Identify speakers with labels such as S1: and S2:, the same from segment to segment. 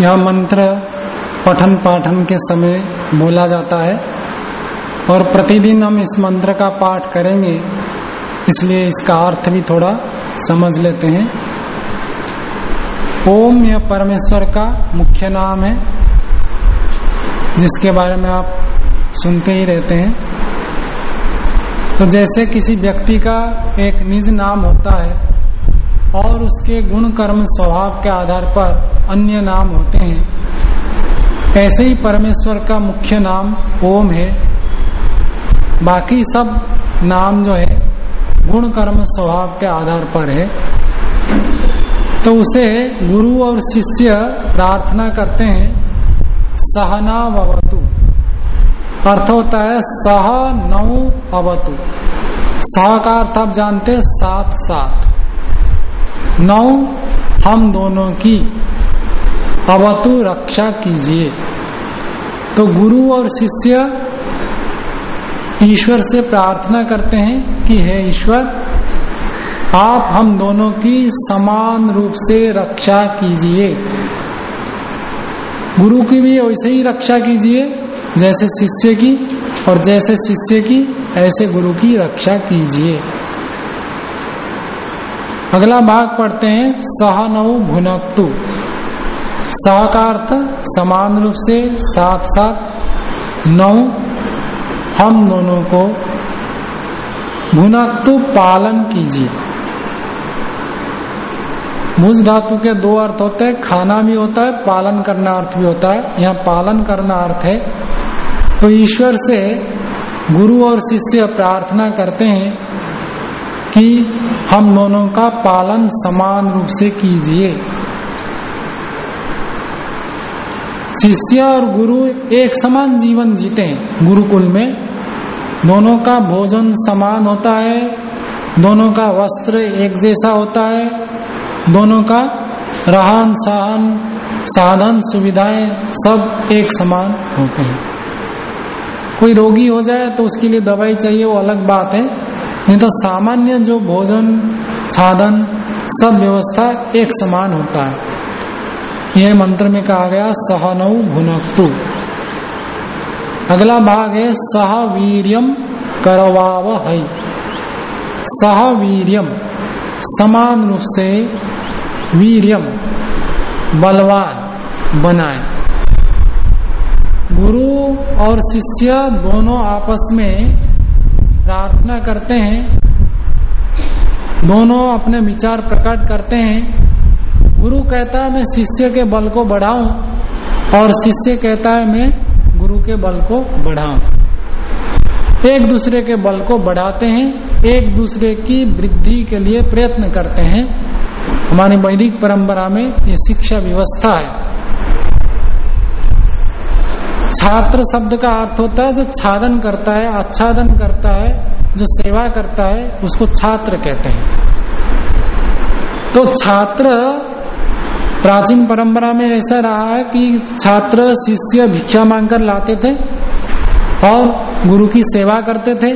S1: यह मंत्र पठन पाठन के समय बोला जाता है और प्रतिदिन हम इस मंत्र का पाठ करेंगे, इसलिए इसका अर्थ भी थोड़ा समझ लेते हैं। ओम यह परमेश्वर का मुख्य नाम है, जिसके बारे में आप सुनते ही रहते हैं। तो जैसे किसी व्यक्ति का एक निज नाम होता है और उसके गुण कर्म स्वभाव के आधार पर अन्य नाम होते हैं। ऐसे ही परमेश्वर का मुख्य नाम ओम है। बाकी सब नाम जो है, गुण कर्म स्वभाव के आधार पर है। तो उसे गुरु और शिष्य प्रार्थना करते हैं, सहना भवतु। अर्थ होता है, सह नौ अवतु सह का अर्थ आप जानते साथ साथ नौ हम दोनों की अवतु रक्षा कीजिए। तो गुरु और शिष्य ईश्वर से प्रार्थना करते हैं कि हे ईश्वर, आप हम दोनों की समान रूप से रक्षा कीजिए। गुरु की भी वैसे ही रक्षा कीजिए, जैसे शिष्य की, और जैसे शिष्य की, ऐसे गुरु की रक्षा कीजिए। अगला भाग पढ़ते हैं सहनौ भुनक्तु। सह का अर्थ समान रूप से साथ साथ। नौ, हम दोनों को भुनक्तु पालन कीजिए। भुज धातु के दो अर्थ होते हैं, खाना भी होता है, पालन करना अर्थ भी होता है। यहाँ पालन करना अर्थ है। तो ईश्वर से गुरु और शिष्य प्रार्थना करते हैं कि हम दोनों का पालन समान रूप से कीजिए। शिष्य और गुरु एक समान जीवन जीते हैं। गुरुकुल में दोनों का भोजन समान होता है, दोनों का वस्त्र एक जैसा होता है, दोनों का रहन सहन, साधन सुविधाएँ सब एक समान होते हैं। कोई रोगी हो जाए तो उसके लिए दवाई चाहिए, वो अलग बात है। नहीं तो सामान्य जो भोजन, साधन, सब व्यवस्था एक समान होता है। यह मंत्र में कहा गया सहनौ भुनक्तु। अगला भाग है, सह वीरियम करवाव है। सह वीरियम समान रूप से वीरियम बलवान बनाए। गुरु और शिष्य दोनों आपस में प्रार्थना करते हैं, दोनों अपने विचार प्रकट करते हैं। गुरु कहता है, मैं शिष्य के बल को बढ़ाऊं और शिष्य कहता है, मैं गुरु के बल को बढ़ाऊं। एक दूसरे के बल को बढ़ाते हैं, एक दूसरे की वृद्धि के लिए प्रयत्न करते हैं। हमारी वैदिक परंपरा में ये शिक्षा व्यवस्था है। छात्र शब्द का अर्थ होता है, जो छादन करता है, आच्छादन करता है जो सेवा करता है, उसको छात्र कहते हैं। तो छात्र, प्राचीन परंपरा में ऐसा रहा है कि छात्र शिष्य भिक्षा मांगकर लाते थे और गुरु की सेवा करते थे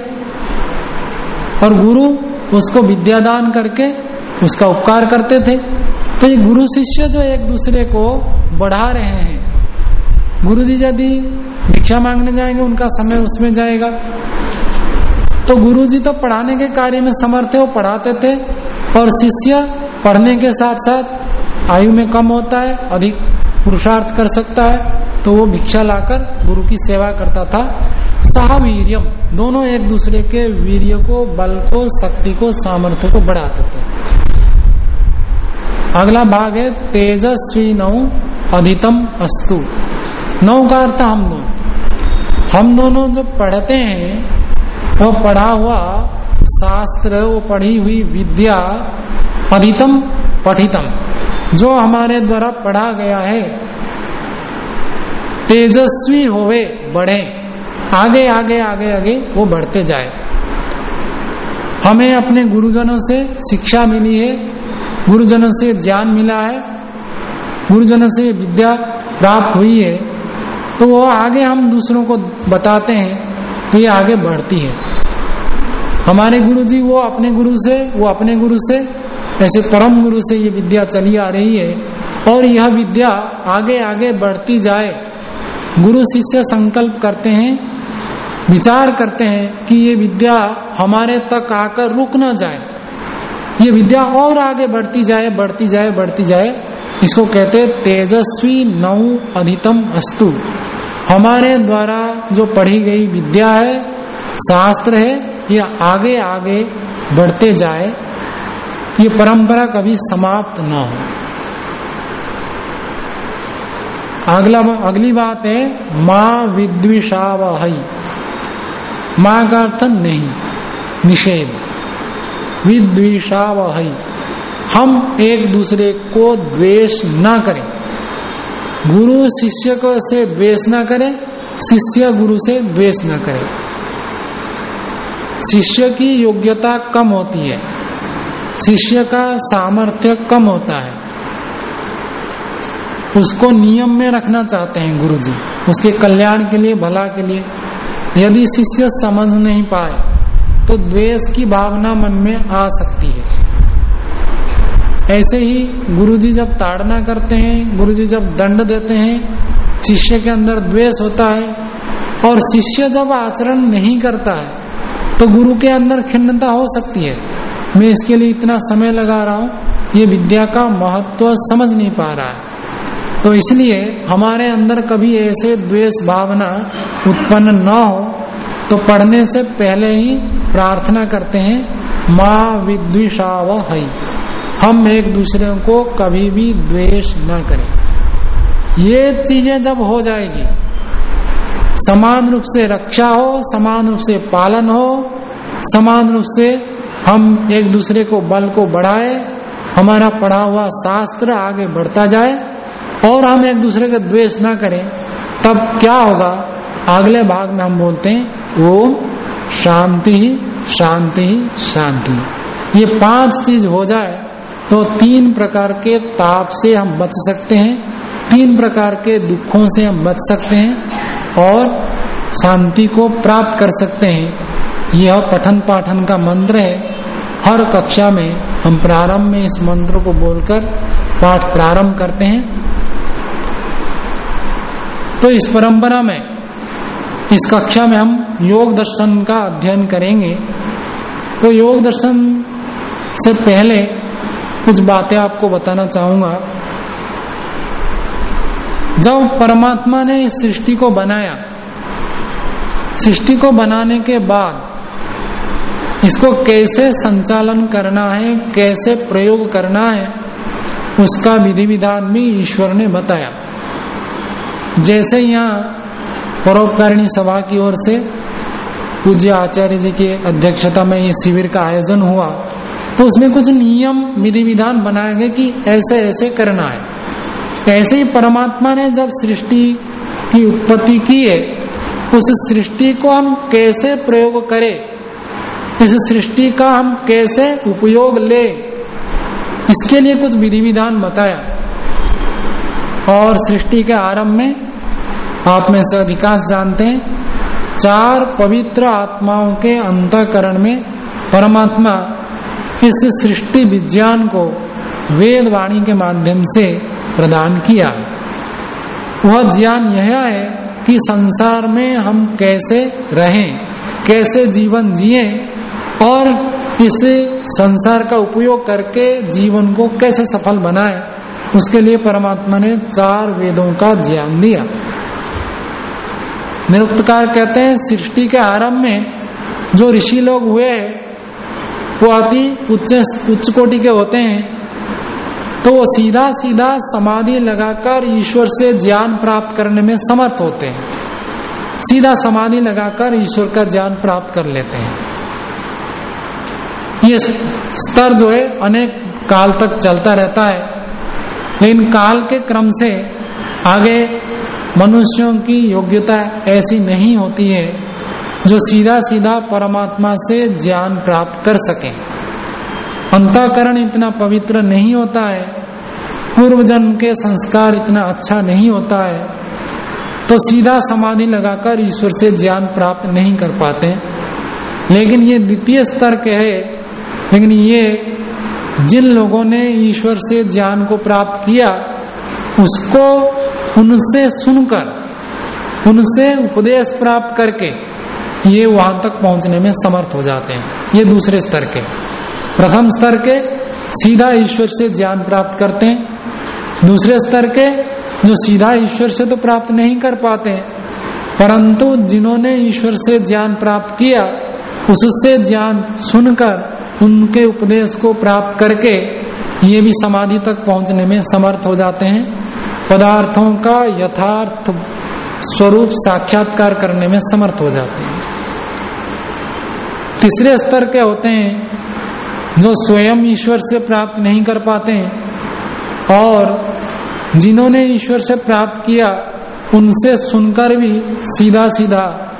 S1: और गुरु उसको विद्यादान करके उसका उपकार करते थे। तो ये गुरु शिष्य जो एक दूसरे को बढ़ा रहे हैं। गुरु जी यदि भिक्षा मांगने जाएँगे, उनका समय उसमें जाएगा। तो गुरु जी तो पढ़ाने के कार्य में समर्थ है वो पढ़ाते थे। और शिष्य पढ़ने के साथ साथ आयु में कम होता है, अधिक पुरुषार्थ कर सकता है तो वो भिक्षा लाकर गुरु की सेवा करता था। सहावीरियम दोनों एक दूसरे के वीर्य को, बल को, शक्ति को, सामर्थ्य को बढ़ाते थे। अगला भाग है तेजस्वी नौ अधितम अस्तु। नौ का अर्थ हम दोनों। हम दोनों जो पढ़ते हैं वो पढ़ा हुआ शास्त्र, वो पढ़ी हुई विद्या अधितम पठितम, जो हमारे द्वारा पढ़ा गया है। तेजस्वी होवे, बढ़े। आगे आगे आगे आगे वो बढ़ते जाए। हमें अपने गुरुजनों से शिक्षा मिली है, गुरुजनों से ज्ञान मिला है, गुरुजनों से विद्या प्राप्त हुई है। तो वो आगे हम दूसरों को बताते हैं तो ये आगे बढ़ती है। हमारे गुरु जी वो अपने गुरु से, वो अपने गुरु से, ऐसे परम गुरु से ये विद्या चली आ रही है और यह विद्या आगे आगे बढ़ती जाए। गुरु शिष्य संकल्प करते हैं, विचार करते हैं कि ये विद्या हमारे तक आकर रुक ना जाए। ये विद्या और आगे बढ़ती जाए बढ़ती जाए बढ़ती जाए। इसको कहते तेजस्वी नौ अधितम अस्तु। हमारे द्वारा जो पढ़ी गई विद्या है, शास्त्र है, ये आगे आगे बढ़ते जाए, ये परंपरा कभी समाप्त ना हो। अगला अगली बात है, माँ विद्विषावह। माँ का अर्थ नहीं, निषेध। विद्विषावह। हम एक दूसरे को द्वेष ना करें। गुरु शिष्य को से द्वेष ना करे, शिष्य गुरु से द्वेष ना करे। शिष्य की योग्यता कम होती है, शिष्य का सामर्थ्य कम होता है। उसको नियम में रखना चाहते हैं गुरु जी उसके कल्याण के लिए, भला के लिए। यदि शिष्य समझ नहीं पाए तो द्वेष की भावना मन में आ सकती है। ऐसे ही गुरुजी जब ताड़ना करते हैं, गुरुजी जब दंड देते हैं, शिष्य के अंदर द्वेष होता है और शिष्य जब आचरण नहीं करता है तो गुरु के अंदर खिन्नता हो सकती है। मैं इसके लिए इतना समय लगा रहा हूँ, ये विद्या का महत्व समझ नहीं पा रहा है। तो इसलिए हमारे अंदर कभी ऐसे द्वेष भावना उत्पन्न न हो तो पढ़ने से पहले ही प्रार्थना करते हैं, माँ विद्विषाव हई हम एक दूसरे को कभी भी द्वेष ना करें। ये चीज़ें जब हो जाएगी, समान रूप से रक्षा हो, समान रूप से पालन हो, समान रूप से हम एक दूसरे को बल को बढ़ाए, हमारा पढ़ा हुआ शास्त्र आगे बढ़ता जाए और हम एक दूसरे का द्वेष ना करें, तब क्या होगा? अगले भाग में हम बोलते हैं, ओम शांति ही शांति ही शांति। ये पाँच चीज़ हो जाए तो तीन प्रकार के ताप से हम बच सकते हैं, तीन प्रकार के दुखों से हम बच सकते हैं और शांति को प्राप्त कर सकते हैं। यह पठन पाठन का मंत्र है। हर कक्षा में हम प्रारंभ में इस मंत्र को बोलकर पाठ प्रारंभ करते हैं। तो इस परंपरा में, इस कक्षा में हम योग दर्शन का अध्ययन करेंगे। तो योग दर्शन से पहले कुछ बातें आपको बताना चाहूँगा। जब परमात्मा ने इस सृष्टि को बनाया, सृष्टि को बनाने के बाद इसको कैसे संचालन करना है, कैसे प्रयोग करना है, उसका विधि विधान भी ईश्वर ने बताया। जैसे यहाँ परोपकारिणी सभा की ओर से पूज्य आचार्य जी की अध्यक्षता में ये शिविर का आयोजन हुआ तो उसमें कुछ नियम विधि विधान बनाए गए कि ऐसे ऐसे करना है। ऐसे ही परमात्मा ने जब सृष्टि की उत्पत्ति की है, उस सृष्टि को हम कैसे प्रयोग करें? इस सृष्टि का हम कैसे उपयोग ले? इसके लिए कुछ विधि विधान बताया। और सृष्टि के आरंभ में आप में से अधिकांश जानते हैं, चार पवित्र आत्माओं के अंतकरण में परमात्मा इस सृष्टि विज्ञान को वेद वाणी के माध्यम से प्रदान किया वह ज्ञान यह है कि संसार में हम कैसे रहें, कैसे जीवन जिए और इस संसार का उपयोग करके जीवन को कैसे सफल बनाए, उसके लिए परमात्मा ने चार वेदों का ज्ञान दिया। निरुक्तकार कहते हैं, सृष्टि के आरंभ में जो ऋषि लोग हुए वो अति उच्च उच्च कोटि के होते हैं। तो वो सीधा सीधा समाधि लगाकर ईश्वर से ज्ञान प्राप्त करने में समर्थ होते हैं। सीधा समाधि लगाकर ईश्वर का ज्ञान प्राप्त कर लेते हैं। ये स्तर जो है, अनेक काल तक चलता रहता है। लेकिन काल के क्रम से आगे मनुष्यों की योग्यता ऐसी नहीं होती है। जो सीधा सीधा परमात्मा से ज्ञान प्राप्त कर सके। अंतकरण इतना पवित्र नहीं होता है। पूर्व जन्म के संस्कार इतना अच्छा नहीं होता है। तो सीधा समाधि लगाकर ईश्वर से ज्ञान प्राप्त नहीं कर पाते। लेकिन ये द्वितीय स्तर के है। लेकिन ये जिन लोगों ने ईश्वर से ज्ञान को प्राप्त किया, उसको उनसे सुनकर, उनसे उपदेश प्राप्त करके ये वहाँ तक पहुँचने में समर्थ हो जाते हैं। ये दूसरे स्तर के। प्रथम स्तर के सीधा ईश्वर से ज्ञान प्राप्त करते हैं। दूसरे स्तर के जो सीधा ईश्वर से तो प्राप्त नहीं कर पाते परंतु जिन्होंने ईश्वर से ज्ञान प्राप्त किया, उससे ज्ञान सुनकर उनके उपदेश को प्राप्त करके ये भी समाधि तक पहुँचने में समर्थ हो जाते हैं। पदार्थों का यथार्थ स्वरूप साक्षात्कार करने में समर्थ हो जाते हैं। तीसरे स्तर के होते हैं? जो स्वयं ईश्वर से प्राप्त नहीं कर पाते हैं, और जिन्होंने ईश्वर से प्राप्त किया, उनसे सुनकर भी सीधा सीधा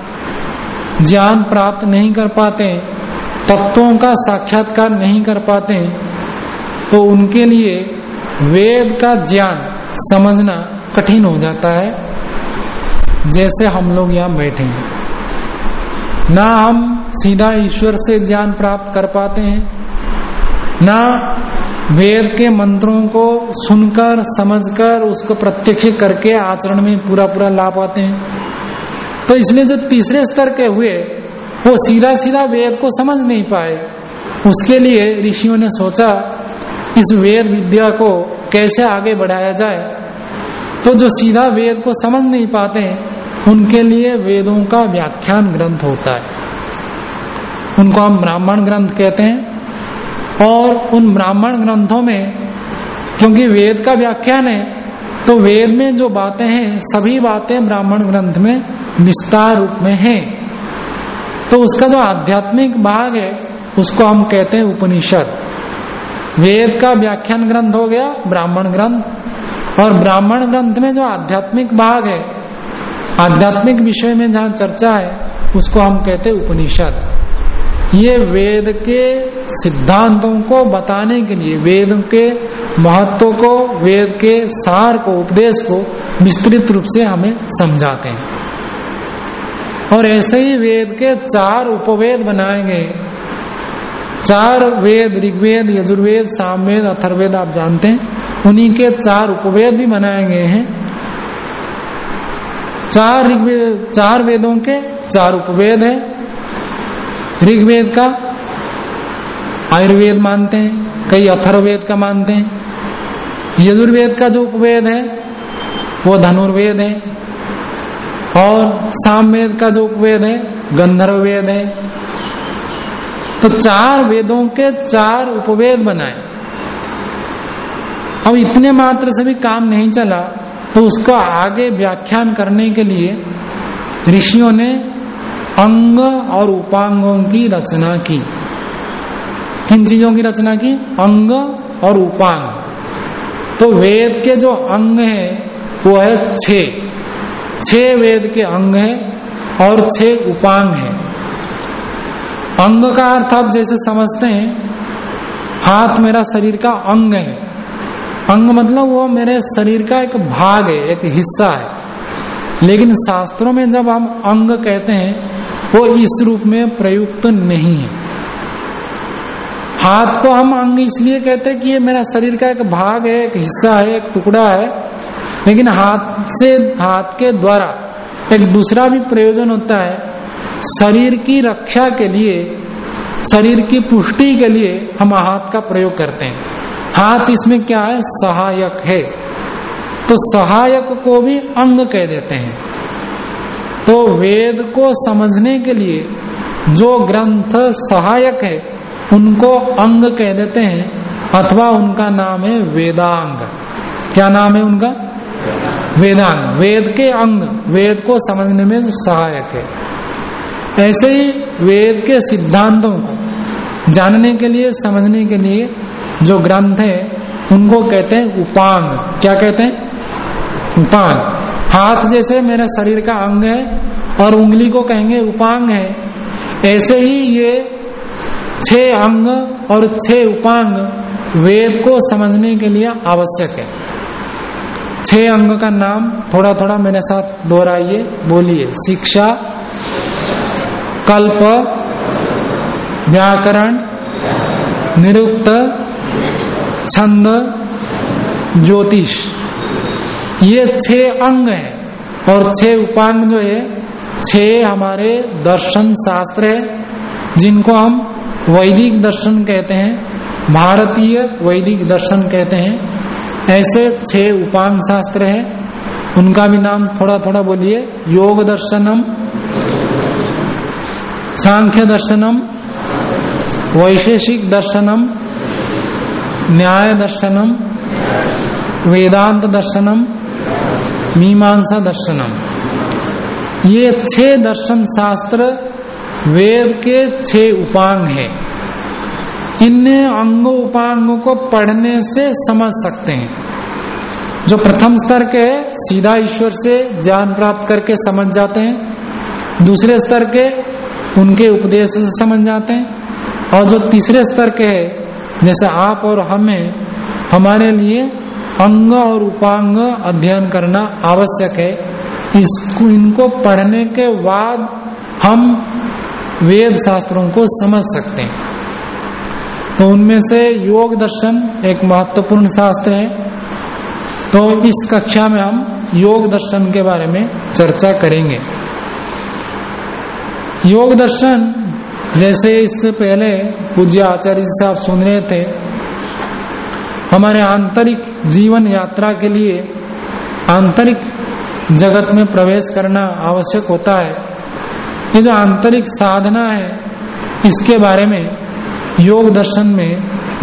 S1: ज्ञान प्राप्त नहीं कर पाते तत्वों का साक्षात्कार नहीं कर पाते तो उनके लिए वेद का ज्ञान समझना कठिन हो जाता है। जैसे हम लोग यहाँ बैठे हैं ना हम सीधा ईश्वर से ज्ञान प्राप्त कर पाते हैं, ना वेद के मंत्रों को सुनकर, समझकर, उसको प्रत्यक्ष करके आचरण में पूरा पूरा ला पाते हैं। तो इसलिए जो तीसरे स्तर के हुए, वो सीधा सीधा वेद को समझ नहीं पाए। उसके लिए ऋषियों ने सोचा, इस वेद विद्या को कैसे आगे बढ़ाया जाए? तो जो सीधा वेद को समझ नहीं पाते उनके लिए वेदों का व्याख्यान ग्रंथ होता है। उनको हम ब्राह्मण ग्रंथ कहते हैं। और उन ब्राह्मण ग्रंथों में, क्योंकि वेद का व्याख्यान है तो वेद में जो बातें हैं, सभी बातें ब्राह्मण ग्रंथ में विस्तार रूप में हैं। तो उसका जो आध्यात्मिक भाग है, उसको हम कहते हैं उपनिषद। वेद का व्याख्यान ग्रंथ हो गया ब्राह्मण ग्रंथ। और ब्राह्मण ग्रंथ में जो आध्यात्मिक भाग है आध्यात्मिक विषय में जहाँ चर्चा है, उसको हम कहते उपनिषद। ये वेद के सिद्धांतों को बताने के लिए, वेद के महत्व को, वेद के सार को, उपदेश को विस्तृत रूप से हमें समझाते हैं। और ऐसे ही वेद के चार उपवेद बनाए गए चार वेद, ऋग्वेद, यजुर्वेद, सामवेद अथर्वेद आप जानते हैं। उन्हीं के चार उपवेद भी बनाए गए हैं। चार ऋग्वेद, चार वेदों के चार उपवेद है। ऋग्वेद का आयुर्वेद मानते हैं, कई अथर्वेद का मानते हैं। यजुर्वेद का जो उपवेद है, वो धनुर्वेद है। और सामवेद का जो उपवेद है गंधर्व वेद है। तो चार वेदों के चार उपवेद बनाए। अब इतने मात्र से भी काम नहीं चला तो उसका आगे व्याख्यान करने के लिए ऋषियों ने अंग और उपांगों की रचना की। किन चीज़ों की रचना की? अंग और उपांग। तो वेद के जो अंग है, वो है छ। छह वेद के अंग है और छह उपांग है। अंग का अर्थ आप जैसे समझते हैं, हाथ मेरा शरीर का अंग है। अंग मतलब वो मेरे शरीर का एक भाग है, एक हिस्सा है। लेकिन शास्त्रों में जब हम अंग कहते हैं, वो इस रूप में प्रयुक्त नहीं है। हाथ को हम अंग इसलिए कहते हैं कि ये मेरा शरीर का एक भाग है, एक हिस्सा है, एक टुकड़ा है। लेकिन हाथ से, हाथ के द्वारा एक दूसरा भी प्रयोजन होता है। शरीर की रक्षा के लिए, शरीर की पुष्टि के लिए हम हाथ का प्रयोग करते हैं। हाथ इसमें क्या है? सहायक है। तो सहायक को भी अंग कह देते हैं। तो वेद को समझने के लिए जो ग्रंथ सहायक है, उनको अंग कह देते हैं, अथवा उनका नाम है वेदांग। क्या नाम है उनका? वेदांग। वेद के अंग, वेद को समझने में सहायक है। ऐसे ही वेद के सिद्धांतों को जानने के लिए, समझने के लिए जो ग्रंथ है, उनको कहते हैं उपांग। क्या कहते हैं? उपांग। हाथ जैसे मेरे शरीर का अंग है और उंगली को कहेंगे उपांग है। ऐसे ही ये छह अंग और छह उपांग वेद को समझने के लिए आवश्यक है। छह अंग का नाम थोड़ा थोड़ा मेरे साथ दोहराइए, बोलिए। शिक्षा, कल्प व्याकरण, निरुक्त, छंद, ज्योतिष। ये छह अंग है और छह उपांग जो है, छह हमारे दर्शन शास्त्र है, जिनको हम वैदिक दर्शन कहते हैं, भारतीय वैदिक दर्शन कहते हैं। ऐसे छह उपांग शास्त्र है, उनका भी नाम थोड़ा थोड़ा बोलिए। योग दर्शनम, सांख्य दर्शनम वैशेषिक दर्शनम, न्याय दर्शनम, वेदांत दर्शनम, मीमांसा दर्शनम। ये छह दर्शन शास्त्र वेद के छह उपांग है। इन अंग उपांगों को पढ़ने से समझ सकते हैं। जो प्रथम स्तर के सीधा ईश्वर से ज्ञान प्राप्त करके समझ जाते हैं। दूसरे स्तर के, उनके उपदेश से समझ जाते हैं। और जो तीसरे स्तर के है, जैसे आप और हमें, हमारे लिए अंग और उपांग अध्ययन करना आवश्यक है। इसको, इनको पढ़ने के बाद हम वेद शास्त्रों को समझ सकते हैं। तो उनमें से योग दर्शन एक महत्वपूर्ण शास्त्र है। तो इस कक्षा में हम योग दर्शन के बारे में चर्चा करेंगे। योग दर्शन जैसे इससे पहले पूज्य आचार्य जी से आप सुन रहे थे, हमारे आंतरिक जीवन यात्रा के लिए आंतरिक जगत में प्रवेश करना आवश्यक होता है। ये जो आंतरिक साधना है, इसके बारे में योग दर्शन में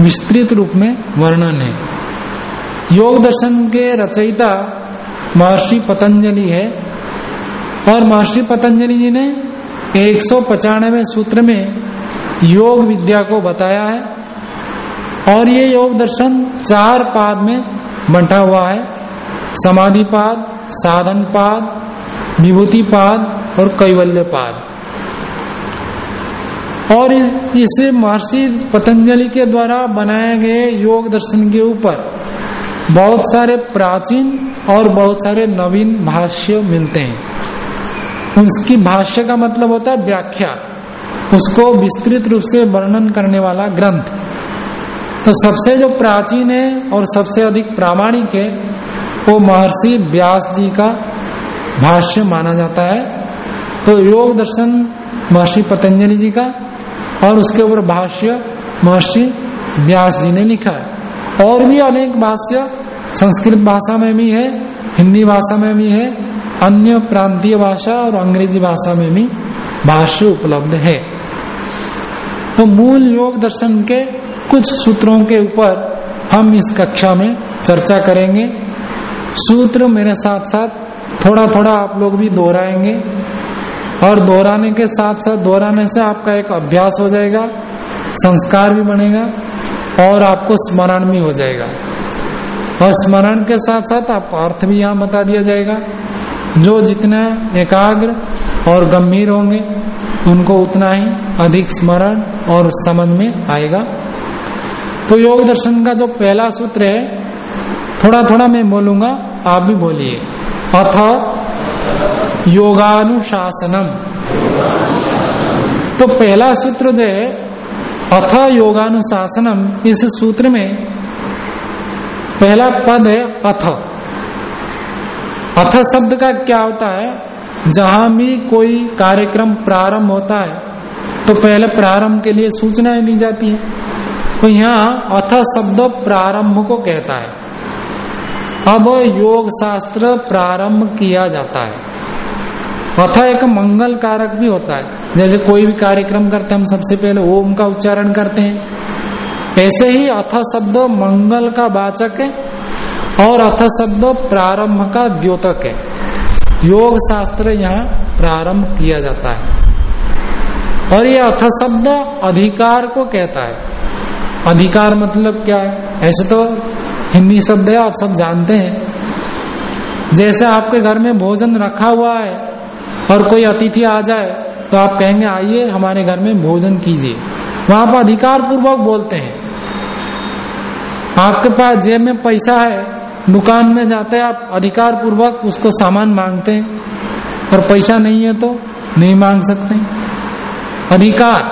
S1: विस्तृत रूप में वर्णन है। योग दर्शन के रचयिता महर्षि पतंजलि है और महर्षि पतंजलि जी ने एक सौ पचानवे सूत्र में योग विद्या को बताया है और ये योग दर्शन चार पाद में बंटा हुआ है। समाधि पाद, साधन पाद, विभूति पाद और कैवल्य पाद। और इसे महर्षि पतंजलि के द्वारा बनाए गए योग दर्शन के ऊपर बहुत सारे प्राचीन और बहुत सारे नवीन भाष्य मिलते हैं। उसकी भाष्य का मतलब होता है व्याख्या। उसको विस्तृत रूप से वर्णन करने वाला ग्रंथ। तो सबसे जो प्राचीन है और सबसे अधिक प्रामाणिक है, वो महर्षि व्यास जी का भाष्य माना जाता है। तो योग दर्शन महर्षि पतंजलि जी का और उसके ऊपर भाष्य महर्षि व्यास जी ने लिखा है। और भी अनेक भाष्य संस्कृत भाषा में भी है, हिंदी भाषा में भी है अन्य प्रांतीय भाषा और अंग्रेज़ी भाषा में भी भाष्य उपलब्ध है। तो मूल योग दर्शन के कुछ सूत्रों के ऊपर हम इस कक्षा में चर्चा करेंगे। सूत्र मेरे साथ साथ थोड़ा थोड़ा आप लोग भी दोहराएँगे और दोहराने के साथ साथ दोहराने से आपका एक अभ्यास हो जाएगा, संस्कार भी बनेगा और आपको स्मरण भी हो जाएगा। और स्मरण के साथ साथ आपको अर्थ भी यहाँ बता दिया जाएगा। जो जितना एकाग्र और गंभीर होंगे, उनको उतना ही अधिक स्मरण और समझ में आएगा। तो योग दर्शन का जो पहला सूत्र है थोड़ा थोड़ा मैं बोलूँगा, आप भी बोलिए। अथ योगानुशासनम। तो पहला सूत्र जो है, अथ योगानुशासनम, इस सूत्र में पहला पद है अथ। अथ शब्द का क्या होता है? जहाँ भी कोई कार्यक्रम प्रारंभ होता है तो पहले प्रारंभ के लिए सूचनाएँ दी जाती है। तो यहाँ अथ शब्द प्रारंभ को कहता है। अब योग शास्त्र प्रारंभ किया जाता है। अथ एक मंगल कारक भी होता है। जैसे कोई भी कार्यक्रम करते हम सबसे पहले ओम का उच्चारण करते हैं। ऐसे ही अथ शब्द मंगल का वाचक है। और अथ शब्द प्रारंभ का द्योतक है। योग शास्त्र यहाँ प्रारंभ किया जाता है। और ये अथ शब्द अधिकार को कहता है। अधिकार मतलब क्या है? ऐसे तो हिंदी शब्द है, आप सब जानते हैं। जैसे आपके घर में भोजन रखा हुआ है और कोई अतिथि आ जाए तो आप कहेंगे, आइए, हमारे घर में भोजन कीजिए। वहाँ पर अधिकार पूर्वक बोलते हैं। आपके पास जेब में पैसा है दुकान में जाते हैं, आप अधिकार पूर्वक उसको सामान मांगते हैं और पैसा नहीं है तो नहीं मांग सकते। अधिकार,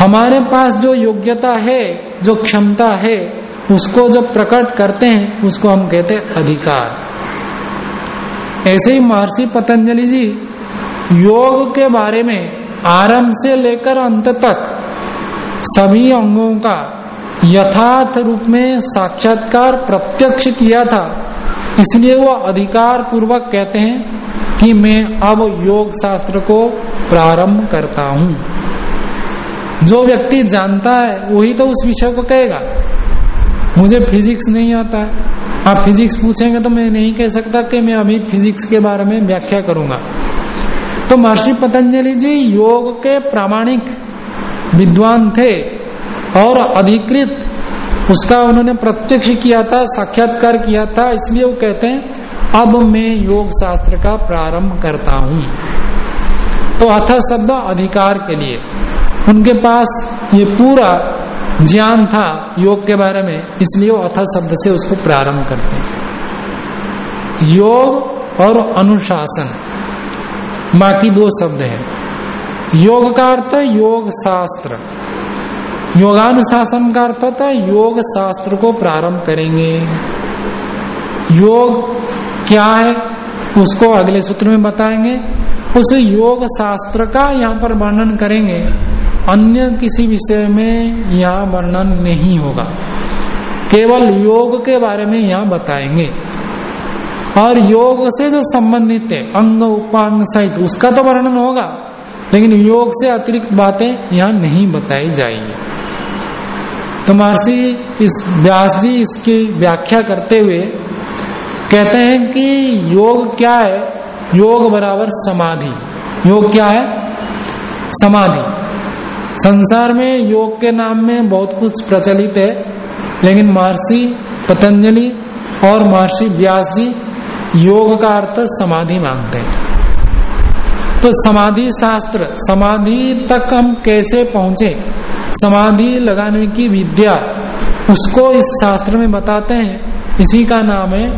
S1: हमारे पास जो योग्यता है, जो क्षमता है, उसको जब प्रकट करते हैं, उसको हम कहते हैं अधिकार। ऐसे ही महर्षि पतंजलि जी योग के बारे में आरंभ से लेकर अंत तक सभी अंगों का यथार्थ रूप में साक्षात्कार प्रत्यक्ष किया था। इसलिए वो अधिकार पूर्वक कहते हैं कि मैं अब योग शास्त्र को प्रारंभ करता हूँ। जो व्यक्ति जानता है, वही तो उस विषय को कहेगा। मुझे फिजिक्स नहीं आता है। आप फिजिक्स पूछेंगे तो मैं नहीं कह सकता कि मैं अभी फिजिक्स के बारे में व्याख्या करूँगा। तो महर्षि पतंजलि जी योग के प्रामाणिक विद्वान थे। और अधिकृत, उसका उन्होंने प्रत्यक्ष किया था, साक्षात्कार किया था, इसलिए वो कहते हैं, अब मैं योग शास्त्र का प्रारंभ करता हूँ। तो अथ शब्द अधिकार के लिए, उनके पास ये पूरा ज्ञान था योग के बारे में, इसलिए वो अथ शब्द से उसको प्रारंभ करते हैं। योग और अनुशासन, बाकी दो शब्द है। योग का अर्थ योग शास्त्र योगानुशासन का अर्थ होता है योग शास्त्र को प्रारंभ करेंगे। योग क्या है, उसको अगले सूत्र में बताएँगे। उस योग शास्त्र का यहाँ पर वर्णन करेंगे। अन्य किसी विषय में यहाँ वर्णन नहीं होगा। केवल योग के बारे में यहाँ बताएँगे। और योग से जो संबंधित है, अंग, उपांग सहित, उसका तो वर्णन होगा। लेकिन योग से अतिरिक्त बातें यहाँ नहीं बताई जाएँगी। तो महर्षि इस व्यास जी इसकी व्याख्या करते हुए कहते हैं कि योग क्या है? योग बराबर समाधि। योग क्या है? समाधि। संसार में योग के नाम में बहुत कुछ प्रचलित है, लेकिन महर्षि पतंजलि और महर्षि व्यास जी योग का अर्थ समाधि मानते हैं। तो समाधि शास्त्र, समाधि तक हम कैसे पहुँचे? समाधि लगाने की विद्या, उसको इस शास्त्र में बताते हैं। इसी का नाम है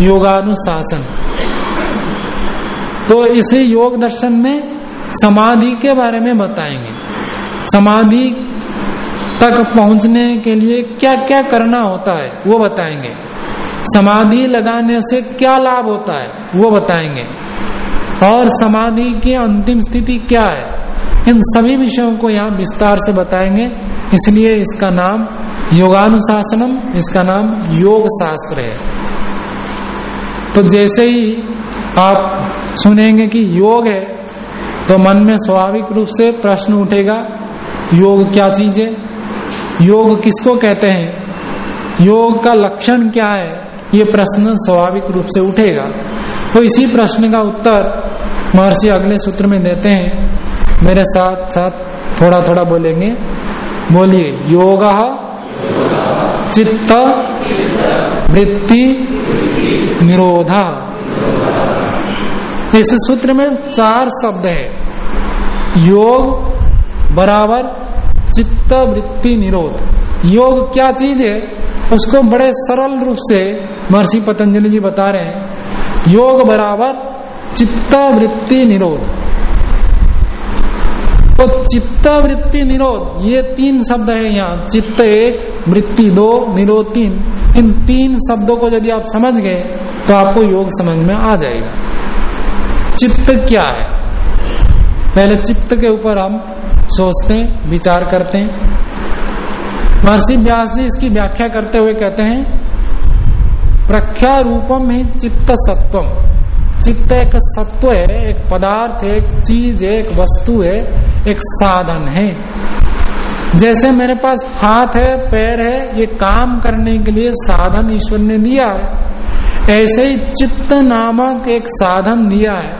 S1: योगानुशासन। तो इसे योग दर्शन में समाधि के बारे में बताएँगे। समाधि तक पहुँचने के लिए क्या क्या करना होता है, वो बताएँगे। समाधि लगाने से क्या लाभ होता है, वो बताएँगे। और समाधि की अंतिम स्थिति क्या है इन सभी विषयों को यहाँ विस्तार से बताएँगे। इसलिए इसका नाम योगानुशासनम, इसका नाम योग शास्त्र है। तो जैसे ही आप सुनेंगे कि योग है तो मन में स्वाभाविक रूप से प्रश्न उठेगा, योग क्या चीज़ है? योग किसको कहते हैं? योग का लक्षण क्या है? ये प्रश्न स्वाभाविक रूप से उठेगा। तो इसी प्रश्न का उत्तर महर्षि अगले सूत्र में देते हैं। मेरे साथ साथ थोड़ा थोड़ा बोलेंगे। बोलिए, योग चित्त वृत्ति निरोधा। इस सूत्र में चार शब्द है। योग बराबर चित्त वृत्ति निरोध। योग क्या चीज़ है? उसको बड़े सरल रूप से महर्षि पतंजलि जी बता रहे हैं। योग बराबर चित्त वृत्ति निरोध। तो चित्त वृत्ति निरोध, ये तीन शब्द है यहाँ। चित्त एक, वृत्ति दो, निरोध तीन। इन तीन शब्दों को यदि आप समझ गए तो आपको योग समझ में आ जाएगा। चित्त क्या है? पहले चित्त के ऊपर हम सोचते हैं, विचार करते हैं। महर्षि व्यास जी इसकी व्याख्या करते हुए कहते हैं, प्रख्या रूपम ही चित्त सत्वम। चित्त एक सत्व है, एक पदार्थ है एक चीज़ है एक वस्तु है। एक साधन है। जैसे मेरे पास हाथ है, पैर है, ये काम करने के लिए साधन ईश्वर ने दिया है। ऐसे ही चित्त नामक एक साधन दिया है।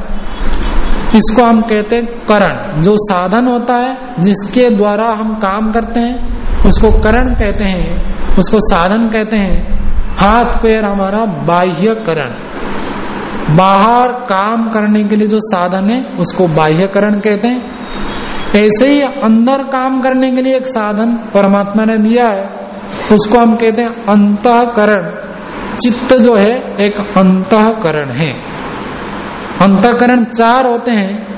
S1: इसको हम कहते हैं करण। जो साधन होता है, जिसके द्वारा हम काम करते हैं, उसको करण कहते हैं, उसको साधन कहते हैं। हाथ, पैर हमारा बाह्य करण। बाहर काम करने के लिए जो साधन है, उसको बाह्यकरण कहते हैं। ऐसे ही अंदर काम करने के लिए एक साधन परमात्मा ने दिया है। उसको हम कहते हैं अंतकरण। चित्त जो है, एक अंतकरण है। अंतकरण चार होते हैं,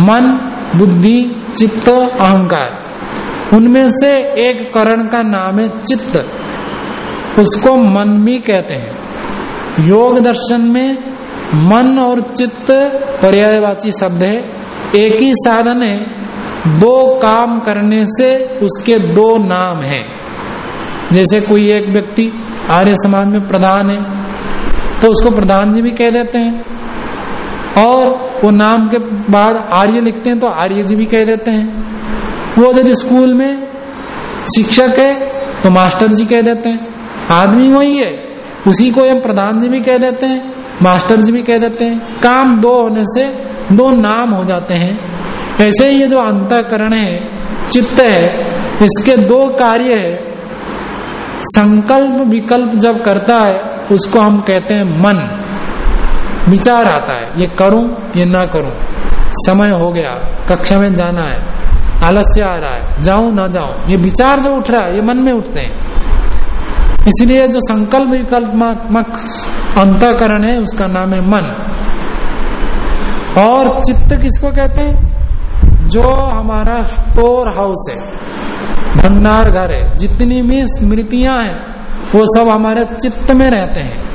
S1: मन, बुद्धि, चित्त, अहंकार। उनमें से एक करण का नाम है चित्त। उसको मन भी कहते हैं। योग दर्शन में मन और चित्त पर्यायवाची शब्द है। एक ही साधन है दो काम करने से उसके दो नाम हैं। जैसे कोई एक व्यक्ति आर्य समाज में प्रधान है तो उसको प्रधान जी भी कह देते हैं। और वो नाम के बाद आर्य लिखते हैं तो आर्य जी भी कह देते हैं। वो यदि स्कूल में शिक्षक है तो मास्टर जी कह देते हैं। आदमी वही है, उसी को हम प्रधान जी भी कह देते हैं, मास्टर जी भी कह देते हैं। काम दो होने से दो नाम हो जाते हैं। ऐसे ही ये जो अंतकरण है, चित्त है, इसके दो कार्य है। संकल्प विकल्प जब करता है, उसको हम कहते हैं मन। विचार आता है, ये करूँ, ये ना करूँ। समय हो गया, कक्षा में जाना है, आलस्य आ रहा है, जाऊँ, ना जाऊँ। ये विचार जो उठ रहा है, ये मन में उठते हैं। इसलिए जो संकल्प विकल्पात्मक अंतकरण है, उसका नाम है मन। और चित्त किसको कहते हैं? जो हमारा स्टोर हाउस है, भंडार घर है, जितनी भी स्मृतियाँ हैं, वो सब हमारे चित्त में रहते हैं।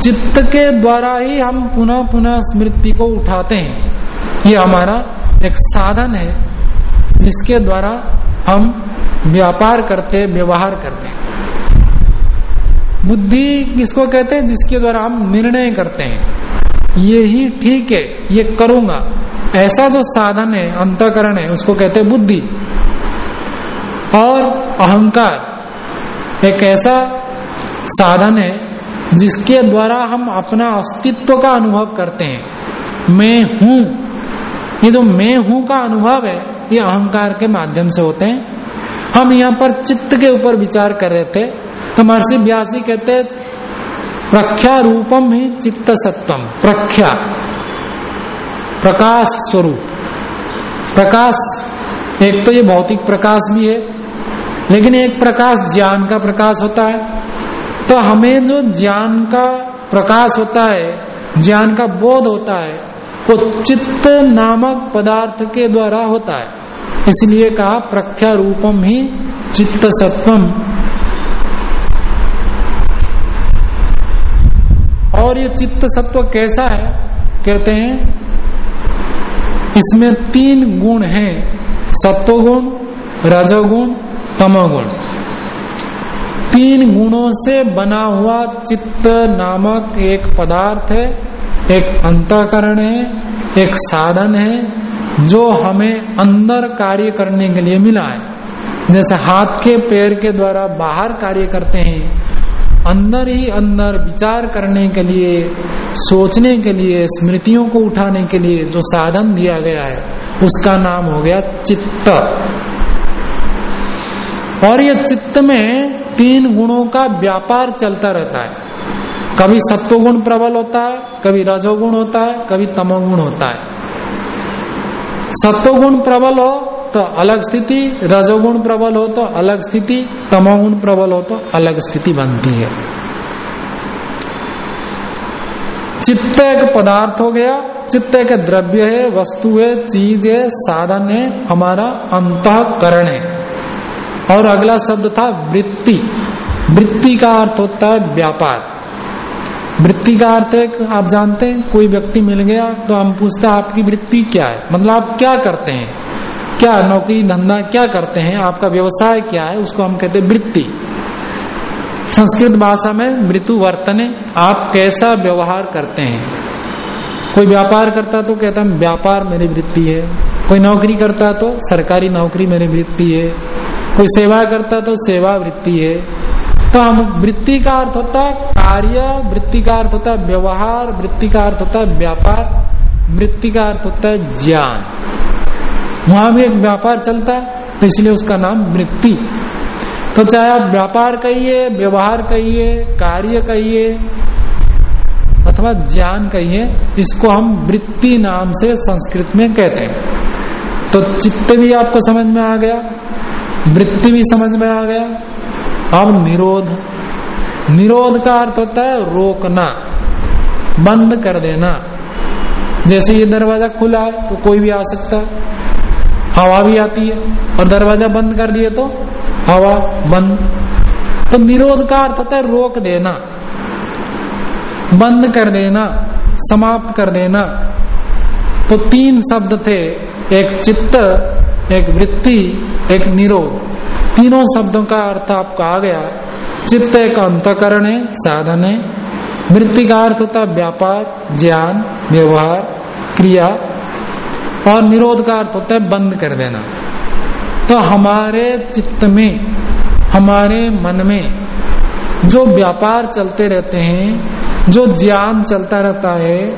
S1: चित्त के द्वारा ही हम पुनः पुनः स्मृति को उठाते हैं। ये हमारा एक साधन है, जिसके द्वारा हम व्यापार करते, व्यवहार करते हैं। बुद्धि किसको कहते हैं? जिसके द्वारा हम निर्णय करते हैं। ये ही ठीक है, ये करूँगा। ऐसा जो साधन है, अंतकरण है, उसको कहते हैं बुद्धि। और अहंकार एक ऐसा साधन है, जिसके द्वारा हम अपना अस्तित्व का अनुभव करते हैं। मैं हूँ। ये जो मैं हूँ का अनुभव है, ये अहंकार के माध्यम से होते हैं। हम यहाँ पर चित्त के ऊपर विचार कर रहे थे। तो महर्षि व्यासी कहते प्रख्या रूपम ही चित्त सत्तम प्रख्या। प्रकाश स्वरूप। प्रकाश, एक तो ये भौतिक प्रकाश भी है, लेकिन एक प्रकाश ज्ञान का प्रकाश होता है। तो हमें जो ज्ञान का प्रकाश होता है, ज्ञान का बोध होता है, वो चित्त नामक पदार्थ के द्वारा होता है। इसलिए कहा प्रख्या रूपम ही चित्त सत्वम। और ये चित्त सत्व कैसा है? कहते हैं इसमें तीन गुण हैं, सत्वगुण, रजोगुण, तमोगुण। तीन गुणों से बना हुआ चित्त नामक एक पदार्थ है, एक अंतकरण है, एक साधन है, जो हमें अंदर कार्य करने के लिए मिला है। जैसे हाथ के पैर के द्वारा बाहर कार्य करते हैं अंदर ही अंदर विचार करने के लिए, सोचने के लिए, स्मृतियों को उठाने के लिए जो साधन दिया गया है, उसका नाम हो गया चित्त। और ये चित्त में तीन गुणों का व्यापार चलता रहता है। कभी सत्वगुण प्रबल होता है, कभी रजोगुण होता है, कभी तमोगुण होता है। सत्वगुण प्रबल हो तो अलग स्थिति, रजोगुण प्रबल हो तो अलग स्थिति, तमोगुण प्रबल हो तो अलग स्थिति बनती है। चित्त एक पदार्थ हो गया, चित्त एक द्रव्य है, वस्तु है, चीज़ है, साधन है, हमारा अंतकरण है। और अगला शब्द था वृत्ति। वृत्ति का अर्थ होता है व्यापार। वृत्ति का अर्थ है, आप जानते हैं, कोई व्यक्ति मिल गया तो हम पूछते हैं, आपकी वृत्ति क्या है? मतलब आप क्या करते हैं? क्या नौकरी धंधा क्या करते हैं? आपका व्यवसाय क्या है? उसको हम कहते हैं वृत्ति। संस्कृत भाषा में मृत्यु वर्तने, आप कैसा व्यवहार करते हैं? कोई व्यापार करता तो कहता है व्यापार मेरी वृत्ति है। कोई नौकरी करता तो सरकारी नौकरी मेरी वृत्ति है। कोई सेवा करता तो सेवा वृत्ति है। तो हम वृत्ति का अर्थ होता है कार्य वृत्ति का अर्थ होता है व्यवहार वृत्ति का अर्थ होता है व्यापार। वृत्ति का अर्थ होता है ज्ञान। वहाँ भी एक व्यापार चलता है तो इसलिए उसका नाम वृत्ति। तो चाहे आप व्यापार कहिए, व्यवहार कहिए, कार्य कहिए, अथवा ज्ञान कहिए, इसको हम वृत्ति नाम से संस्कृत में कहते हैं। तो चित्त भी आपको समझ में आ गया, वृत्ति भी समझ में आ गया। अब निरोध। निरोध का अर्थ होता है रोकना, बंद कर देना। जैसे ये दरवाज़ा खुला है तो कोई भी आ सकता है। हवा भी आती है और दरवाज़ा बंद कर दिए तो हवा बंद। तो निरोध का अर्थ होता है रोक देना, बंद कर देना, समाप्त कर देना। तो तीन शब्द थे, एक चित्त, एक वृत्ति, एक निरोध। तीनों शब्दों का अर्थ आपको आ गया, चित्त एक अंतकरण है, साधन है। वृत्ति का अर्थ होता है व्यापार, ज्ञान, व्यवहार, क्रिया। और निरोध का अर्थ होता है बंद कर देना। तो हमारे चित्त में, हमारे मन में जो व्यापार चलते रहते हैं, जो ज्ञान चलता रहता है,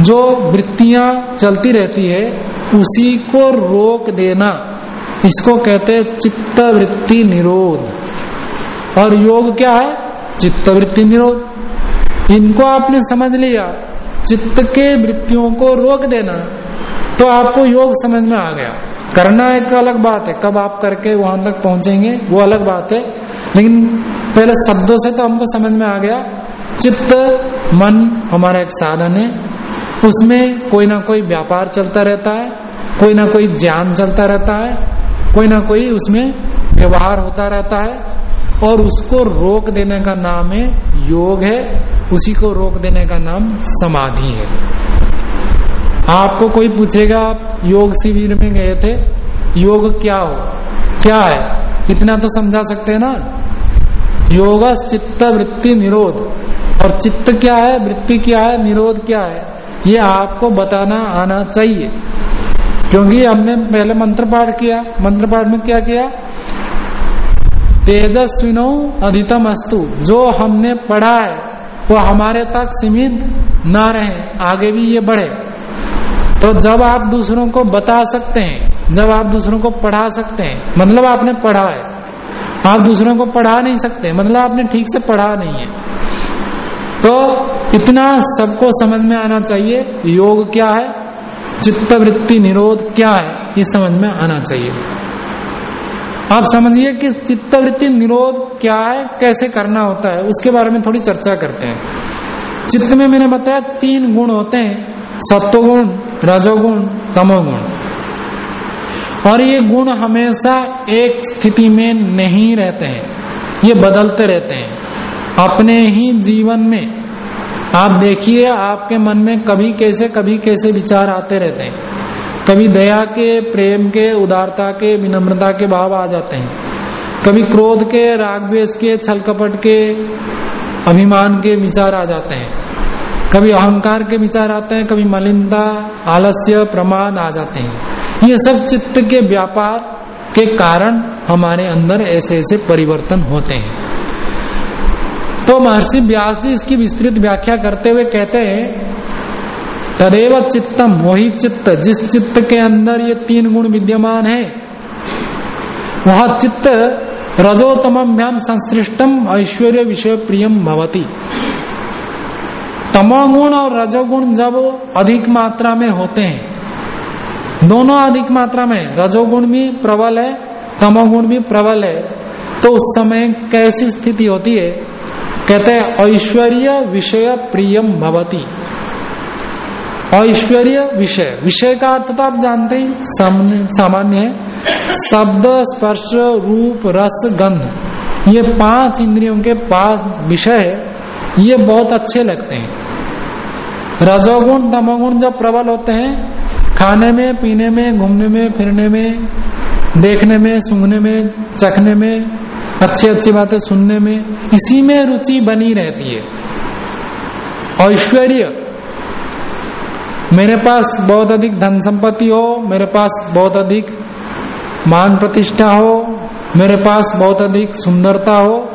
S1: जो वृत्तियाँ चलती रहती है, उसी को रोक देना। इसको कहते हैं चित्त वृत्ति निरोध। और योग क्या है? चित्त वृत्ति निरोध। इनको आपने समझ लिया। चित्त के वृत्तियों को रोक देना। तो आपको योग समझ में आ गया। करना एक अलग बात है। कब आप करके वहाँ तक पहुँचेंगे, वो अलग बात है। लेकिन पहले शब्दों से तो हमको समझ में आ गया। चित्त, मन हमारा एक साधन है। उसमें कोई ना कोई व्यापार चलता रहता है, कोई ना कोई ज्ञान चलता रहता है, कोई ना कोई उसमें व्यवहार होता रहता है। और उसको रोक देने का नाम है योग है, उसी को रोक देने का नाम समाधि है। आपको कोई पूछेगा, आप योग शिविर में गए थे, योग क्या हो? क्या है? इतना तो समझा सकते हैं ना? योग चित्त वृत्ति निरोध। और चित्त क्या है? वृत्ति क्या है? निरोध क्या है? ये आपको बताना आना चाहिए। क्योंकि हमने पहले मंत्र पाठ किया। मंत्र पाठ में क्या किया? तेजस्विनो अधितम अस्तु। जो हमने पढ़ा है, वो हमारे तक सीमित ना रहे। आगे भी ये बढ़े। तो जब आप दूसरों को बता सकते हैं, जब आप दूसरों को पढ़ा सकते हैं मतलब आपने पढ़ा है। आप दूसरों को पढ़ा नहीं सकते मतलब आपने ठीक से पढ़ा नहीं है। तो इतना सबको समझ में आना चाहिए, योग क्या है चित्त वृत्ति निरोध क्या है, ये समझ में आना चाहिए। आप समझिए कि चित्त वृत्ति निरोध क्या है, कैसे करना होता है, उसके बारे में थोड़ी चर्चा करते हैं। चित्त में मैंने बताया तीन गुण होते हैं, सत्वगुण रजोगुण, तमोगुण। और ये गुण हमेशा एक स्थिति में नहीं रहते हैं। ये बदलते रहते हैं। अपने ही जीवन में। आप देखिए, आपके मन में कभी कैसे कभी कैसे विचार आते रहते हैं। कभी दया के, प्रेम के, उदारता के, विनम्रता के भाव आ जाते हैं। कभी क्रोध के रागवेश के छल कपट के, अभिमान के विचार आ जाते हैं। कभी अहंकार के विचार आते हैं, कभी मलिंदा आलस्य प्रमाद आ जाते हैं। ये सब चित्त के व्यापार के कारण हमारे अंदर ऐसे ऐसे परिवर्तन होते हैं। तो महर्षि व्यास जी इसकी विस्तृत व्याख्या करते हुए कहते हैं, तदेव चित्तम, वही चित्त, जिस चित्त के अंदर ये तीन गुण विद्यमान है, वह चित्त रजोतम संश्लिष्टम ऐश्वर्य विषय प्रियम भवती। तमोगुण और रजोगुण जब अधिक मात्रा में होते हैं, दोनों अधिक मात्रा में, रजोगुण भी प्रबल है, तमोगुण भी प्रबल है तो उस समय कैसी स्थिति होती है? कहते हैं, ऐश्वर्य विषय प्रियम भवती। ऐश्वर्य विषय विषय का अर्थ तो आप जानते ही सामान्य है। शब्द, स्पर्श, रूप, रस, गंध, ये पाँच इंद्रियों के पाँच विषय ये बहुत अच्छे लगते हैं। रजोगुण तमोगुण जब प्रबल होते हैं, खाने में, पीने में, घूमने में, फिरने में, देखने में, सूंघने में, चखने में, अच्छी अच्छी बातें सुनने में, इसी में रुचि बनी रहती है। ऐश्वर्य, मेरे पास बहुत अधिक धन संपत्ति हो, मेरे पास बहुत अधिक मान प्रतिष्ठा हो, मेरे पास बहुत अधिक सुंदरता हो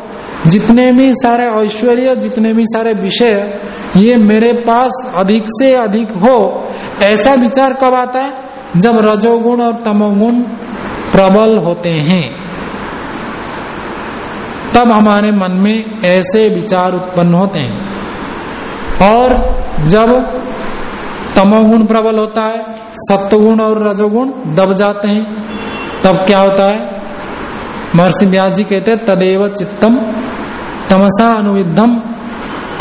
S1: जितने भी सारे ऐश्वर्य, जितने भी सारे विषय, ये मेरे पास अधिक से अधिक हो, ऐसा विचार कब आता है? जब रजोगुण और तमोगुण प्रबल होते हैं। तब हमारे मन में ऐसे विचार उत्पन्न होते हैं। और जब तमोगुण प्रबल होता है सत्वगुण और रजोगुण दब जाते हैं, तब क्या होता है? महर्षि व्यास जी कहते हैं, तदेव चित्तम तमसा अनुविधम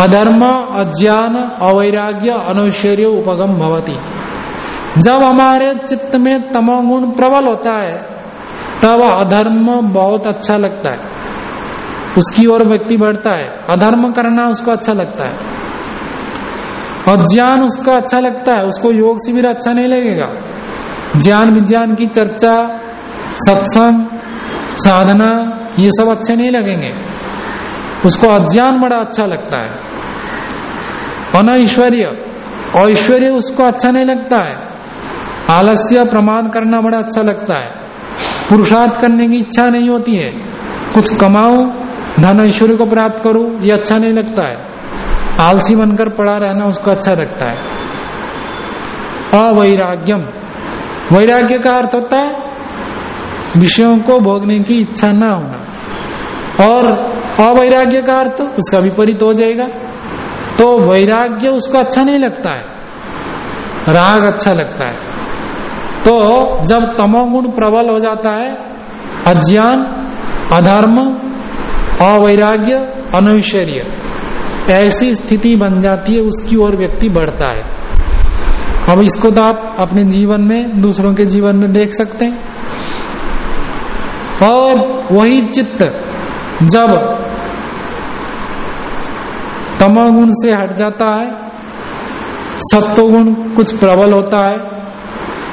S1: अधर्म, अज्ञान, अवैराग्य, अनुश्वर्य उपगम भवती। जब हमारे चित्त में तमोगुण प्रबल होता है, तब अधर्म बहुत अच्छा लगता है। उसकी ओर व्यक्ति बढ़ता है। अधर्म करना उसको अच्छा लगता है। अज्ञान उसका अच्छा लगता है। उसको योग शिविर अच्छा नहीं लगेगा। ज्ञान विज्ञान की चर्चा, सत्संग, साधना, ये सब अच्छे नहीं लगेंगे। उसको अज्ञान बड़ा अच्छा लगता है। अनैश्वर्य। ऐश्वर्य ऐश्वर्य उसको अच्छा नहीं लगता है। आलस्य प्रमाद करना बड़ा अच्छा लगता है। पुरुषार्थ करने की इच्छा नहीं होती है। कुछ कमाऊं धन ऐश्वर्य को प्राप्त करूँ, ये अच्छा नहीं लगता है। आलसी बनकर पड़ा रहना उसको अच्छा लगता है। अवैराग्यम। वैराग्य का अर्थ होता है, विषयों को भोगने की इच्छा ना होना। और अवैराग्य का अर्थ उसका विपरीत हो जाएगा। तो वैराग्य उसको अच्छा नहीं लगता है। राग अच्छा लगता है। तो जब तमोगुण प्रबल हो जाता है, अज्ञान, अधर्म, अवैराग्य, अनैश्वर्य, ऐसी स्थिति बन जाती है, उसकी ओर व्यक्ति बढ़ता है। अब इसको तो आप अपने जीवन में, दूसरों के जीवन में देख सकते हैं। और वही चित्त, जब तमोगुण से हट जाता है, सत्वगुण कुछ प्रबल होता है,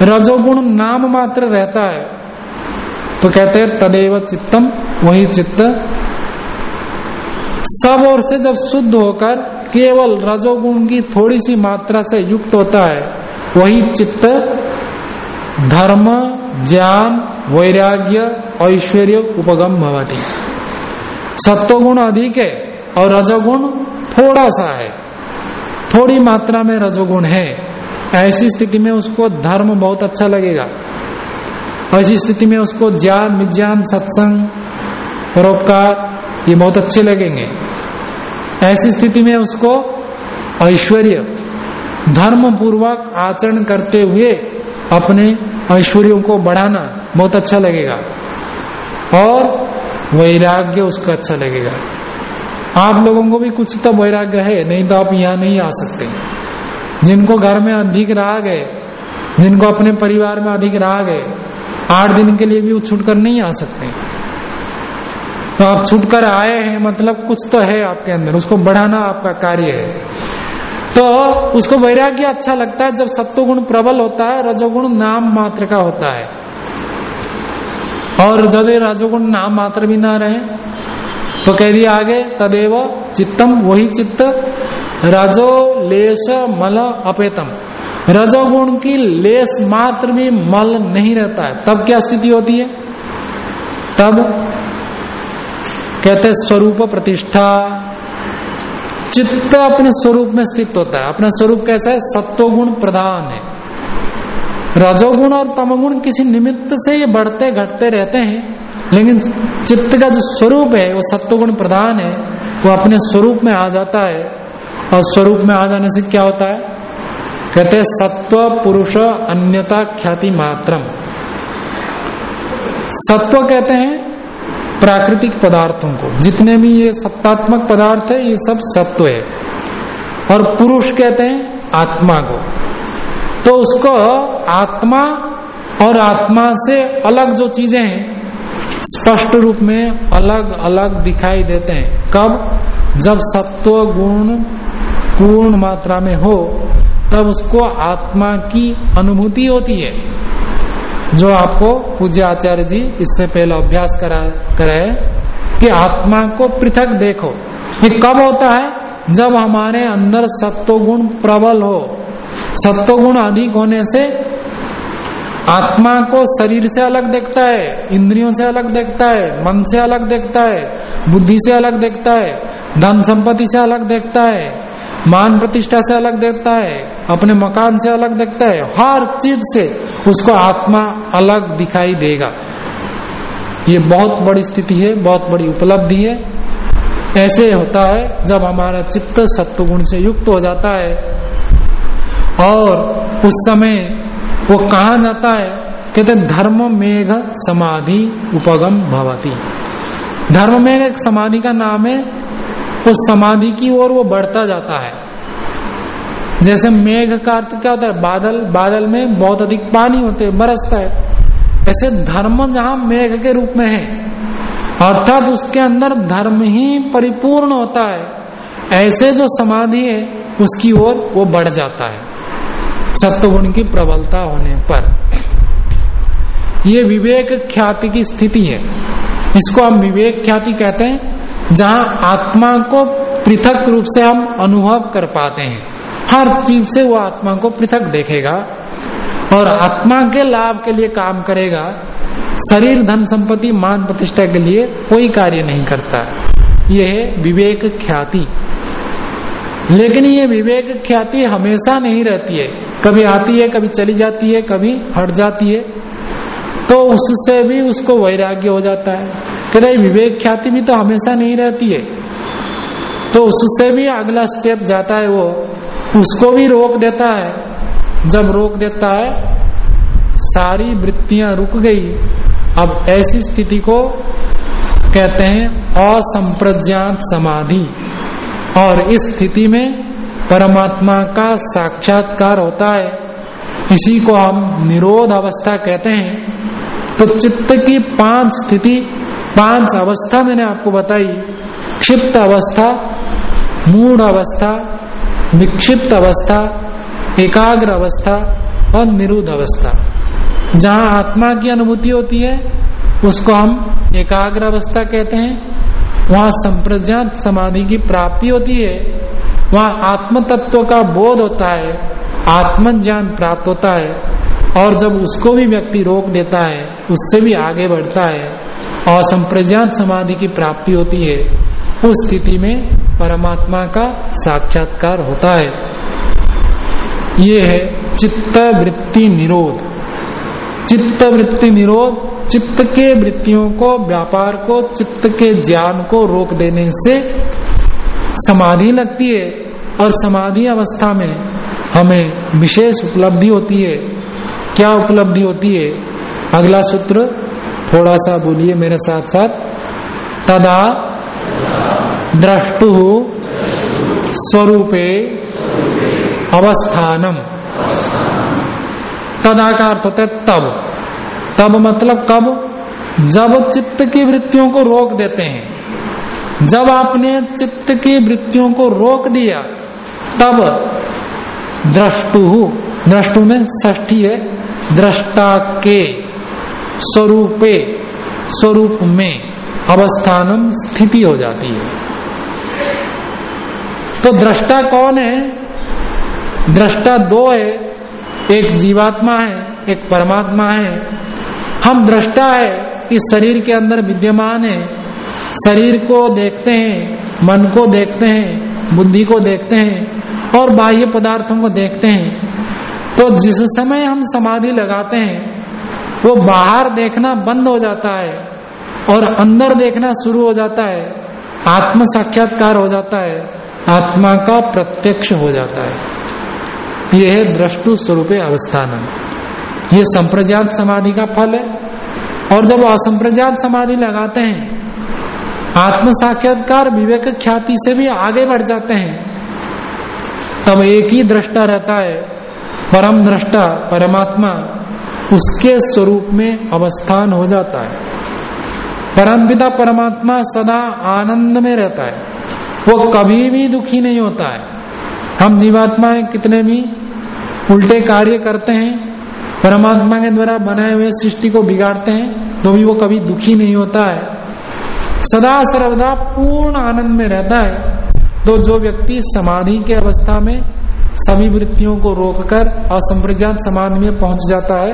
S1: रजोगुण नाम मात्र रहता है। तो कहते हैं, तदेव चित्तम, वही चित्त। सब ओर से जब शुद्ध होकर केवल रजोगुण की थोड़ी सी मात्रा से युक्त होता है, वही चित्त धर्म, ज्ञान, वैराग्य, ऐश्वर्य, उपगम भवती। सत्वगुण अधिक है और रजोगुण थोड़ा सा है, थोड़ी मात्रा में रजोगुण है, ऐसी स्थिति में उसको धर्म बहुत अच्छा लगेगा। ऐसी स्थिति में उसको ज्ञान, विज्ञान, सत्संग, परोपकार, ये बहुत अच्छे लगेंगे। ऐसी स्थिति में उसको ऐश्वर्य धर्म पूर्वक आचरण करते हुए अपने ऐश्वर्यों को बढ़ाना बहुत अच्छा लगेगा। और वैराग्य उसको अच्छा लगेगा। आप लोगों को भी कुछ तो वैराग्य है, नहीं तो आप यहाँ नहीं आ सकते। जिनको घर में अधिक राग है, जिनको अपने परिवार में अधिक राग है, आठ दिन के लिए भी वो छुटकर नहीं आ सकते। तो आप छुटकर आए हैं मतलब कुछ तो है आपके अंदर, उसको बढ़ाना आपका कार्य है। तो उसको वैराग्य अच्छा लगता है, जब सत्वगुण प्रबल होता है, रजोगुण नाम मात्र का होता है। और जब रजोगुण नाम मात्र भी ना रहे तो कह दिया आगे, तदेव चित्तम, वही चित्त, रजो, लेश, मल, अपेतम। रजोगुण की लेस मात्र भी मल नहीं रहता है। तब क्या स्थिति होती है? तब कहते स्वरूप प्रतिष्ठा। चित्त अपने स्वरूप में स्थित होता है। अपना स्वरूप कैसा है? सत्वगुण प्रधान है। रजोगुण और तमोगुण किसी निमित्त से ये बढ़ते, घटते रहते हैं। लेकिन चित्त का जो स्वरूप है, वो सत्वगुण प्रधान है, वो अपने स्वरूप में आ जाता है। और स्वरूप में आ जाने से क्या होता है? कहते हैं, सत्व, पुरुष अन्यता ख्याति मात्रम। सत्व कहते हैं प्राकृतिक पदार्थों को। जितने भी ये सत्तात्मक पदार्थ है, ये सब सत्व है। और पुरुष कहते हैं, आत्मा को। तो उसको आत्मा और आत्मा से अलग जो चीज़ें हैं स्पष्ट रूप में अलग अलग दिखाई देते हैं। कब? जब सत्व गुण पूर्ण मात्रा में हो, तब उसको आत्मा की अनुभूति होती है। जो आपको पूज्य आचार्य जी इससे पहले अभ्यास करा, कराए कि आत्मा को पृथक देखो। ये कब होता है? जब हमारे अंदर सत्वगुण प्रबल हो। सत्वगुण अधिक होने से आत्मा को शरीर से अलग देखता है, इंद्रियों से अलग देखता है, मन से अलग देखता है, बुद्धि से अलग देखता है, धन संपत्ति से अलग देखता है, मान प्रतिष्ठा से अलग देखता है, अपने मकान से अलग देखता है, हर चीज़ से उसको आत्मा अलग दिखाई देगा। ये बहुत बड़ी स्थिति है, बहुत बड़ी उपलब्धि है। ऐसे होता है जब हमारा चित्त सत्वगुण से युक्त हो जाता है और उस समय वो कहा जाता है, कहते धर्म मेघ समाधि उपगम भवती। धर्म मेघ एक समाधि का नाम है उस समाधि की ओर वो बढ़ता जाता है। जैसे मेघ का अर्थ क्या होता है, बादल बादल में बहुत अधिक पानी होते हैं, बरसता है। ऐसे धर्म जहाँ मेघ के रूप में है, अर्थात उसके अंदर धर्म ही परिपूर्ण होता है, ऐसे जो समाधि है, उसकी ओर वो बढ़ जाता है। सत्वगुण की प्रबलता होने पर। ये विवेक ख्याति की स्थिति है। इसको हम विवेक ख्याति कहते हैं, जहाँ आत्मा को पृथक रूप से हम अनुभव कर पाते हैं। हर चीज़ से वो आत्मा को पृथक देखेगा और आत्मा के लाभ के लिए काम करेगा। शरीर, धन संपत्ति, मान प्रतिष्ठा के लिए कोई कार्य नहीं करता। यह है विवेक ख्याति। लेकिन ये विवेक ख्याति हमेशा नहीं रहती है। कभी आती है, कभी चली जाती है, कभी हट जाती है तो उससे भी उसको वैराग्य हो जाता है। कहते विवेक ख्याति भी तो हमेशा नहीं रहती है। तो उससे भी अगला स्टेप जाता है वो। उसको भी रोक देता है। जब रोक देता है, सारी वृत्तियाँ रुक गई। अब ऐसी स्थिति को कहते हैं, असंप्रज्ञात समाधि। और इस स्थिति में परमात्मा का साक्षात्कार होता है। इसी को हम निरोध अवस्था कहते हैं। तो चित्त की पाँच स्थिति, पाँच अवस्था मैंने आपको बताई। क्षिप्त अवस्था मूड अवस्था, विक्षिप्त अवस्था, एकाग्र अवस्था और निरुद्ध अवस्था। जहाँ आत्मा की अनुभूति होती है, उसको हम एकाग्र अवस्था कहते हैं। वहाँ संप्रज्ञात समाधि की प्राप्ति होती है। वहाँ आत्म तत्व का बोध होता है आत्म ज्ञान प्राप्त होता है, और जब उसको भी व्यक्ति रोक देता है, उससे भी आगे बढ़ता है और संप्रज्ञात समाधि की प्राप्ति होती है, उस स्थिति में परमात्मा का साक्षात्कार होता है। ये है चित्त वृत्ति निरोध। चित्त वृत्ति निरोध चित्त के वृत्तियों को, व्यापार को, चित्त के ज्ञान को रोक देने से समाधि लगती है और समाधि अवस्था में हमें विशेष उपलब्धि होती है। क्या उपलब्धि होती है? अगला सूत्र थोड़ा सा बोलिए मेरे साथ साथ तदा द्रष्टु स्वरूपे अवस्थानम। तदा का अर्थ होता है तब। तब मतलब कब? जब चित्त की वृत्तियों को रोक देते हैं। जब आपने चित्त की वृत्तियों को रोक दिया, तब द्रष्टु द्रष्टु में ष्ठी है, दृष्टा के स्वरूपे, स्वरूप में अवस्थानम स्थिति हो जाती है। तो दृष्टा कौन है? दृष्टा दो है, एक जीवात्मा है, एक परमात्मा है। हम दृष्टा है इस शरीर के अंदर विद्यमान है शरीर को देखते हैं, मन को देखते हैं, बुद्धि को देखते हैं और बाह्य पदार्थों को देखते हैं। तो जिस समय हम समाधि लगाते हैं, वो बाहर देखना बंद हो जाता है और अंदर देखना शुरू हो जाता है। आत्म साक्षात्कार हो जाता है, आत्मा का प्रत्यक्ष हो जाता है। यह है दृष्टु स्वरूप अवस्थान ये संप्रजात समाधि का फल है और जब असंप्रजात समाधि लगाते हैं आत्म साक्षात्कार विवेक ख्याति से भी आगे बढ़ जाते हैं। तब एक ही दृष्टा रहता है, परम दृष्टा, परमात्मा, उसके स्वरूप में अवस्थान हो जाता है। परम पिता, परमात्मा सदा आनंद में रहता है। वो कभी भी दुखी नहीं होता है। हम जीवात्माएँ कितने भी उल्टे कार्य करते हैं, परमात्मा के द्वारा बनाए हुए सृष्टि को बिगाड़ते हैं तो भी वो कभी दुखी नहीं होता है। सदा सर्वदा पूर्ण आनंद में रहता है। तो जो व्यक्ति समाधि के अवस्था में सभी वृत्तियों को रोककर असंप्रजात समाधि में पहुँच जाता है,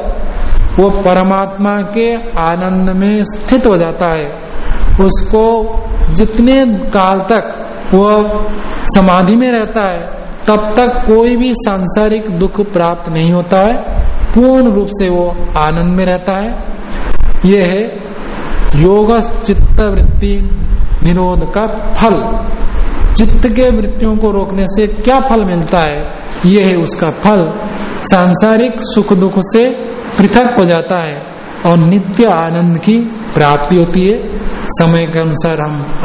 S1: वो परमात्मा के आनंद में स्थित हो जाता है। उसको जितने काल तक वो समाधि में रहता है, तब तक कोई भी सांसारिक दुख प्राप्त नहीं होता है। पूर्ण रूप से वो आनंद में रहता है। ये है योग चित्त वृत्ति निरोध का फल। चित्त के वृत्तियों को रोकने से क्या फल मिलता है? यह है उसका फल। सांसारिक सुख दुख से पृथक हो जाता है और नित्य आनंद की प्राप्ति होती है। समय के अनुसार हम